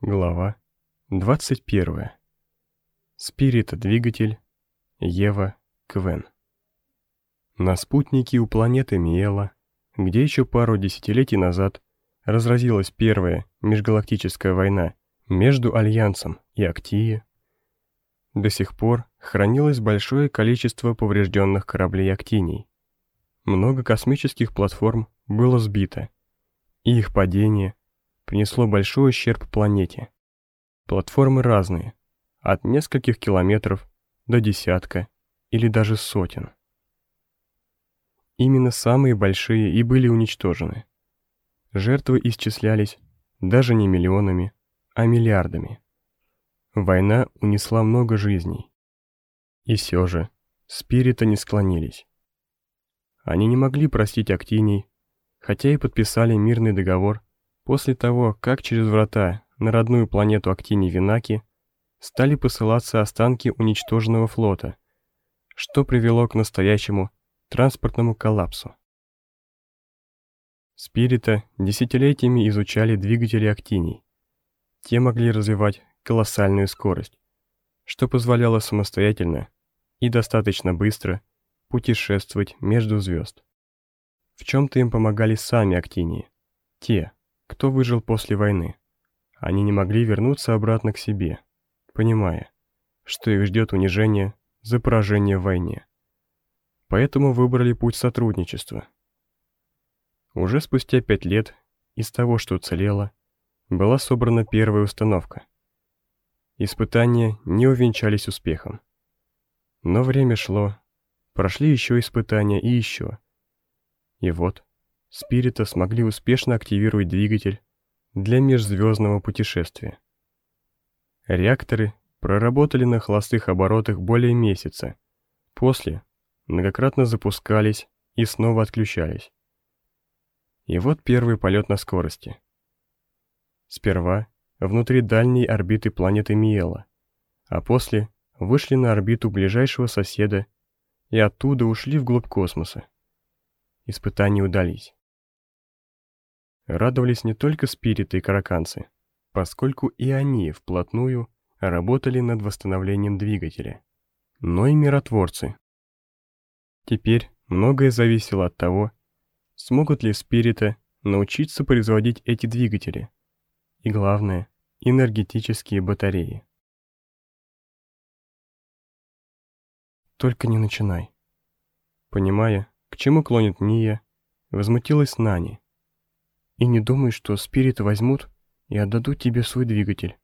Глава 21. Спирита-двигатель. Ева Квен. На спутнике у планеты Миэла, где еще пару десятилетий назад разразилась первая межгалактическая война между Альянсом и Актии, до сих пор хранилось большое количество поврежденных кораблей Актиний. Много космических платформ было сбито, и их падение принесло большой ущерб планете. Платформы разные, от нескольких километров до десятка или даже сотен. Именно самые большие и были уничтожены. Жертвы исчислялись даже не миллионами, а миллиардами. Война унесла много жизней. И все же, спирита не склонились. Они не могли простить Актиний, хотя и подписали мирный договор После того, как через врата на родную планету Актини-Винаки стали посылаться останки уничтоженного флота, что привело к настоящему транспортному коллапсу. Спирита десятилетиями изучали двигатели Актиний. Те могли развивать колоссальную скорость, что позволяло самостоятельно и достаточно быстро путешествовать между звезд. В чем-то им помогали сами Актинии, те, кто выжил после войны. Они не могли вернуться обратно к себе, понимая, что их ждет унижение за поражение в войне. Поэтому выбрали путь сотрудничества. Уже спустя пять лет из того, что уцелело, была собрана первая установка. Испытания не увенчались успехом. Но время шло, прошли еще испытания и еще. И вот, Спирита смогли успешно активировать двигатель для межзвездного путешествия. Реакторы проработали на холостых оборотах более месяца, после многократно запускались и снова отключались. И вот первый полет на скорости. Сперва внутри дальней орбиты планеты Миела, а после вышли на орбиту ближайшего соседа и оттуда ушли вглубь космоса. Испытания удались радовались не только спириты и караканцы, поскольку и они вплотную работали над восстановлением двигателя, но и миротворцы. Теперь многое зависело от того, смогут ли спириты научиться производить эти двигатели, и главное, энергетические батареи. Только не начинай. Понимая, к чему клонит Ния, возмутилась Нани. И не думай, что спириты возьмут и отдадут тебе свой двигатель.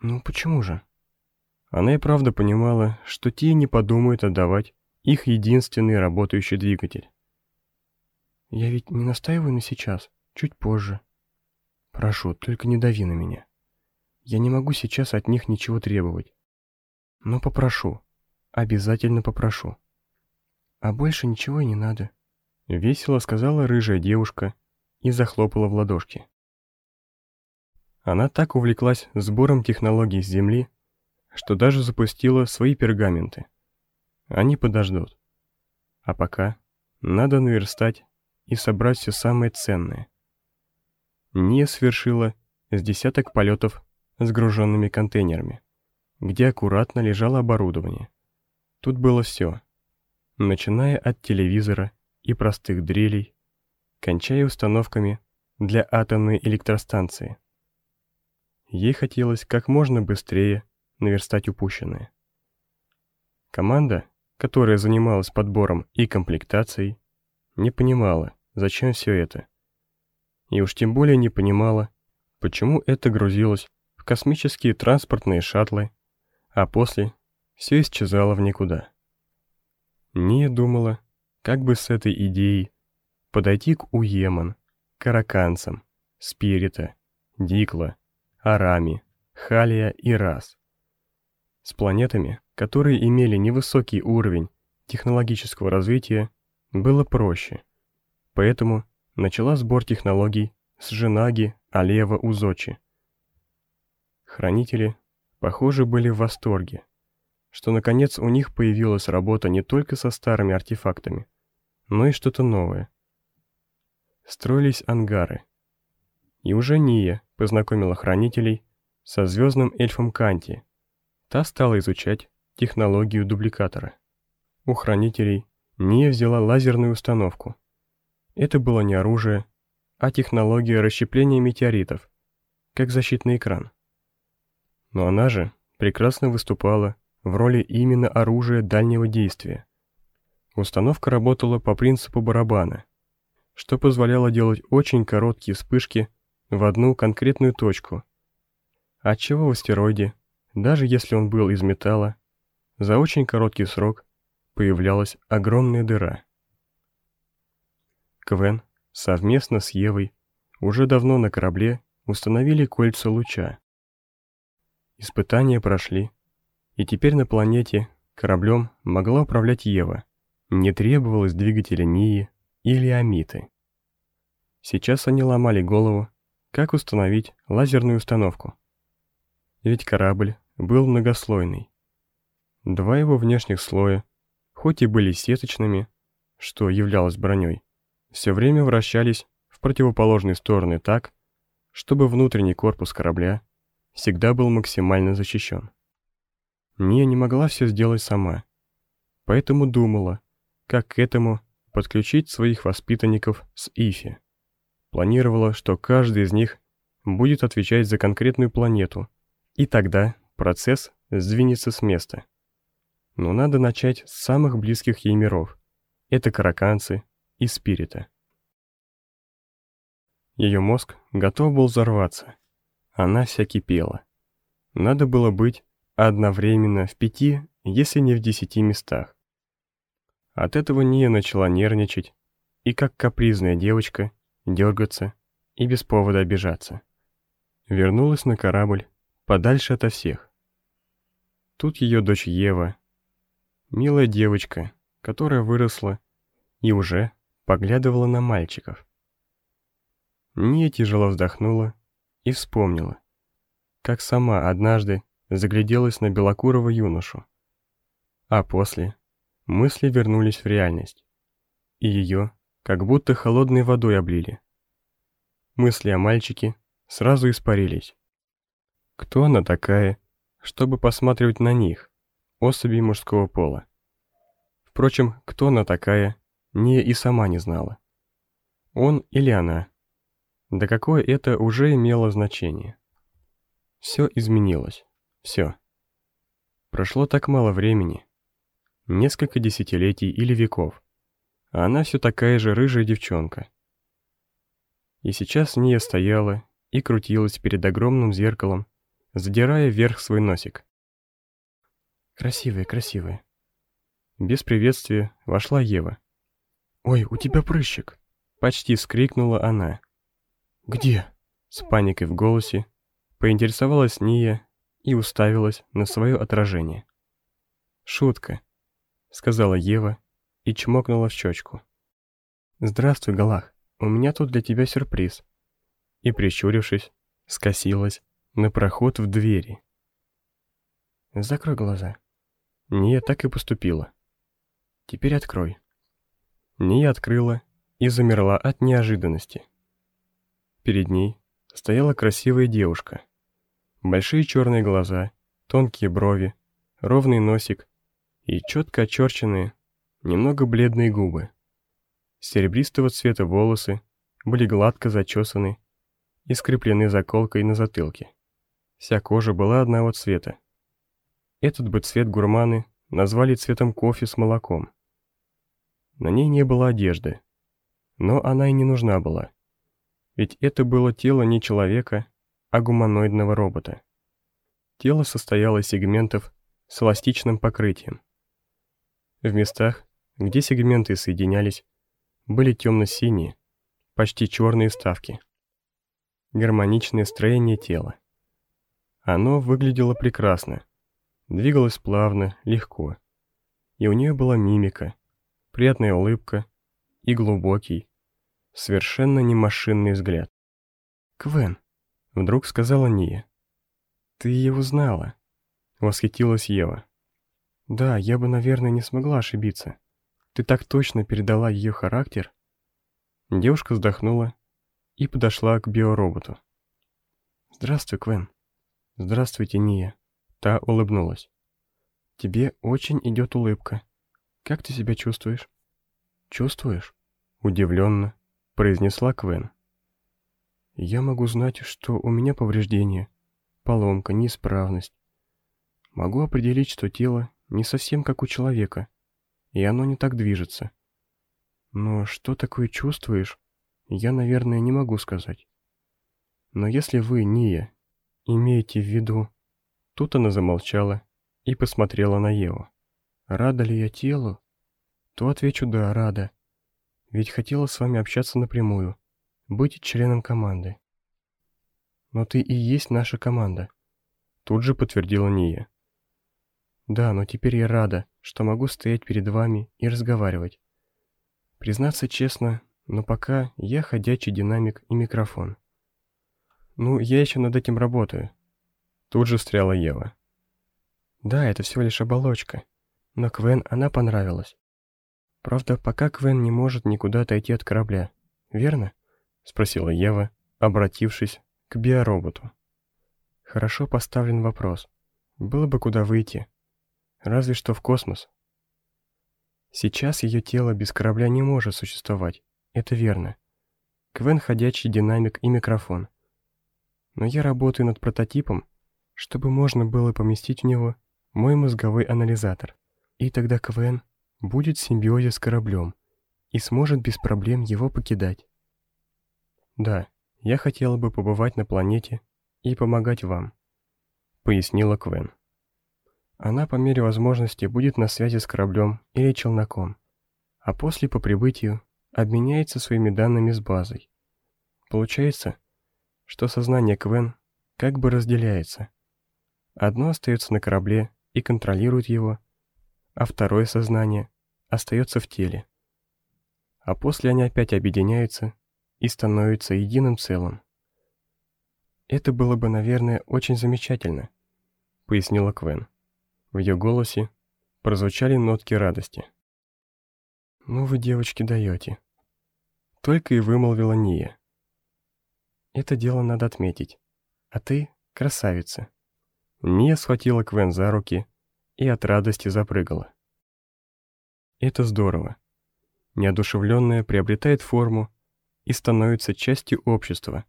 Ну почему же? Она и правда понимала, что те не подумают отдавать их единственный работающий двигатель. Я ведь не настаиваю на сейчас, чуть позже. Прошу, только не дави на меня. Я не могу сейчас от них ничего требовать. Но попрошу, обязательно попрошу. А больше ничего и не надо. Весело сказала рыжая девушка и захлопала в ладошки. Она так увлеклась сбором технологий с Земли, что даже запустила свои пергаменты. Они подождут. А пока надо наверстать и собрать все самое ценное. Ния свершила с десяток полетов с груженными контейнерами, где аккуратно лежало оборудование. Тут было все, начиная от телевизора и простых дрелей, кончая установками для атомной электростанции. Ей хотелось как можно быстрее наверстать упущенное. Команда, которая занималась подбором и комплектацией, не понимала, зачем все это. И уж тем более не понимала, почему это грузилось в космические транспортные шаттлы, а после все исчезало в никуда. Ния думала, как бы с этой идеей подойти к Уеман, Караканцам, Спирита, Дикла, Арами, Халия и Рас. С планетами, которые имели невысокий уровень технологического развития, было проще. Поэтому начала сбор технологий с Женаги, Алева, Узочи. Хранители, похоже, были в восторге, что наконец у них появилась работа не только со старыми артефактами, но и что-то новое. Строились ангары. И уже Ния, познакомила хранителей со звездным эльфом Канти. Та стала изучать технологию дубликатора. У хранителей Ния взяла лазерную установку. Это было не оружие, а технология расщепления метеоритов, как защитный экран. Но она же прекрасно выступала в роли именно оружия дальнего действия. Установка работала по принципу барабана, что позволяло делать очень короткие вспышки в одну конкретную точку, отчего в астероиде, даже если он был из металла, за очень короткий срок появлялась огромная дыра. Квен совместно с Евой уже давно на корабле установили кольца луча. Испытания прошли, и теперь на планете кораблем могла управлять Ева. Не требовалось двигателя Нии или Амиты. Сейчас они ломали голову, как установить лазерную установку. Ведь корабль был многослойный. Два его внешних слоя, хоть и были сеточными, что являлось броней, все время вращались в противоположные стороны так, чтобы внутренний корпус корабля всегда был максимально защищен. Ния не могла все сделать сама, поэтому думала, как к этому подключить своих воспитанников с ИФИ. Планировала, что каждый из них будет отвечать за конкретную планету, и тогда процесс сдвинется с места. Но надо начать с самых близких ей миров. Это караканцы и спирита. Ее мозг готов был взорваться. Она вся кипела. Надо было быть одновременно в пяти, если не в десяти местах. От этого Ния начала нервничать и, как капризная девочка, дергаться и без повода обижаться. Вернулась на корабль, подальше ото всех. Тут ее дочь Ева, милая девочка, которая выросла и уже поглядывала на мальчиков. Ния тяжело вздохнула и вспомнила, как сама однажды загляделась на белокурого юношу. А после мысли вернулись в реальность, и ее как будто холодной водой облили. Мысли о мальчике сразу испарились. Кто она такая, чтобы посматривать на них, особей мужского пола? Впрочем, кто она такая, Ния и сама не знала. Он или она. Да какое это уже имело значение. Все изменилось. Все. Прошло так мало времени. Несколько десятилетий или веков. А она все такая же рыжая девчонка. И сейчас Ния стояла и крутилась перед огромным зеркалом, задирая вверх свой носик. Красивая, красивая. Без приветствия вошла Ева. «Ой, у тебя прыщик!» Почти вскрикнула она. «Где?» С паникой в голосе поинтересовалась Ния и уставилась на свое отражение. «Шутка», — сказала Ева и чмокнула в щечку. «Здравствуй, Галах, у меня тут для тебя сюрприз». И, прищурившись, скосилась на проход в двери. «Закрой глаза». Ния так и поступила. «Теперь открой». Ния открыла и замерла от неожиданности. Перед ней стояла красивая девушка. Большие черные глаза, тонкие брови, ровный носик и четко очерченные, немного бледные губы. Серебристого цвета волосы были гладко зачесаны и скреплены заколкой на затылке. Вся кожа была одного цвета. Этот бы цвет гурманы назвали цветом кофе с молоком. На ней не было одежды, но она и не нужна была. Ведь это было тело не человека, а гуманоидного робота. Тело состояло из сегментов с эластичным покрытием. В местах, где сегменты соединялись, были темно-синие, почти черные ставки. Гармоничное строение тела. Оно выглядело прекрасно, двигалось плавно, легко. И у нее была мимика, приятная улыбка и глубокий, совершенно не машинный взгляд. «Квен», — вдруг сказала Ния. «Ты его знала», — восхитилась Ева. «Да, я бы, наверное, не смогла ошибиться. Ты так точно передала ее характер». Девушка вздохнула и подошла к биороботу. Здравствуй, Квен. Здравствуйте, Ния. Та улыбнулась. Тебе очень идет улыбка. Как ты себя чувствуешь? Чувствуешь? Удивленно произнесла Квен. Я могу знать, что у меня повреждение, поломка, неисправность. Могу определить, что тело не совсем как у человека, и оно не так движется. Но что такое чувствуешь, я, наверное, не могу сказать. Но если вы, Ния, имеете в виду... Тут она замолчала и посмотрела на Еву. Рада ли я телу? То отвечу «да, рада». Ведь хотела с вами общаться напрямую, быть членом команды. Но ты и есть наша команда. Тут же подтвердила Ния. Да, но теперь я рада, что могу стоять перед вами и разговаривать. Признаться честно, но пока я ходячий динамик и микрофон. Ну, я еще над этим работаю. Тут же встряла Ева. Да, это всего лишь оболочка. Но Квен она понравилась. Правда, пока Квен не может никуда отойти от корабля. Верно? Спросила Ева, обратившись к биороботу. Хорошо поставлен вопрос. Было бы куда выйти. Разве что в космос. Сейчас ее тело без корабля не может существовать. Это верно. Квен — ходячий динамик и микрофон. Но я работаю над прототипом, чтобы можно было поместить в него мой мозговой анализатор. И тогда Квен будет в симбиозе с кораблем и сможет без проблем его покидать. Да, я хотела бы побывать на планете и помогать вам, пояснила Квен. Она по мере возможности будет на связи с кораблем или челноком, а после по прибытию обменяется своими данными с базой. Получается, что сознание Квен как бы разделяется. Одно остается на корабле и контролирует его, а второе сознание остается в теле. А после они опять объединяются и становятся единым целым. «Это было бы, наверное, очень замечательно», — пояснила Квен. В ее голосе прозвучали нотки радости. «Ну вы, девочки, даете», только и вымолвила Ния. Это дело надо отметить. А ты красавица. Ния схватила Квен за руки и от радости запрыгала. Это здорово. Неодушевленная приобретает форму и становится частью общества,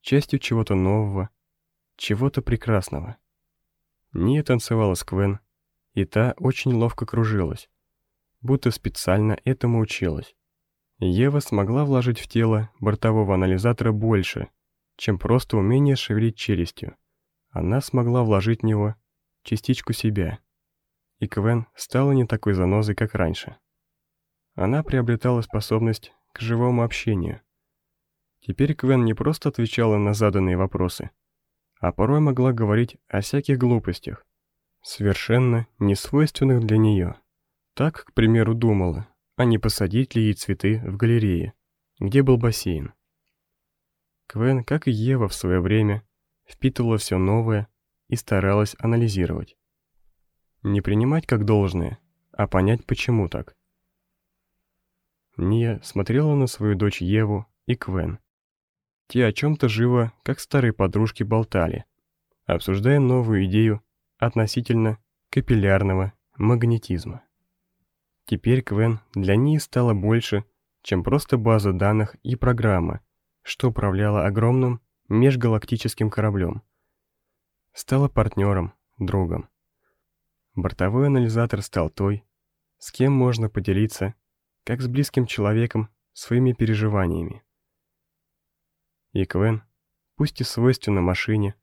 частью чего-то нового, чего-то прекрасного. Ния танцевала с Квен, и та очень ловко кружилась, будто специально этому училась. Ева смогла вложить в тело бортового анализатора больше, чем просто умение шевелить челюстью. Она смогла вложить в него частичку себя. И Квен стала не такой занозой, как раньше. Она приобретала способность к живому общению. Теперь Квен не просто отвечала на заданные вопросы, а порой могла говорить о всяких глупостях, совершенно несвойственных для нее. Так, к примеру, думала, а не посадить ли ей цветы в галерее, где был бассейн. Квен, как и Ева в свое время, впитывала все новое и старалась анализировать. Не принимать как должное, а понять, почему так. Ния смотрела на свою дочь Еву и Квен. Те о чем-то живо, как старые подружки, болтали, обсуждая новую идею относительно капиллярного магнетизма. Теперь Квен для ней стало больше, чем просто база данных и программа, что управляла огромным межгалактическим кораблем. Стала партнером, другом. Бортовой анализатор стал той, с кем можно поделиться, как с близким человеком, своими переживаниями. И Квен, пусть и свойственно машине,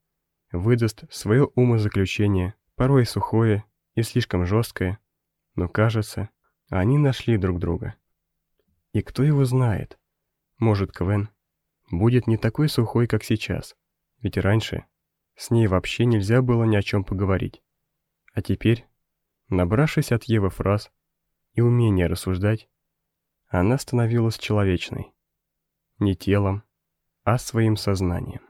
выдаст свое умозаключение, порой сухое и слишком жесткое, но кажется, они нашли друг друга. И кто его знает? Может, Квен будет не такой сухой, как сейчас. Ведь раньше с ней вообще нельзя было ни о чем поговорить. А теперь, набравшись от Евы фраз и умения рассуждать, она становилась человечной. Не телом, а своим сознанием.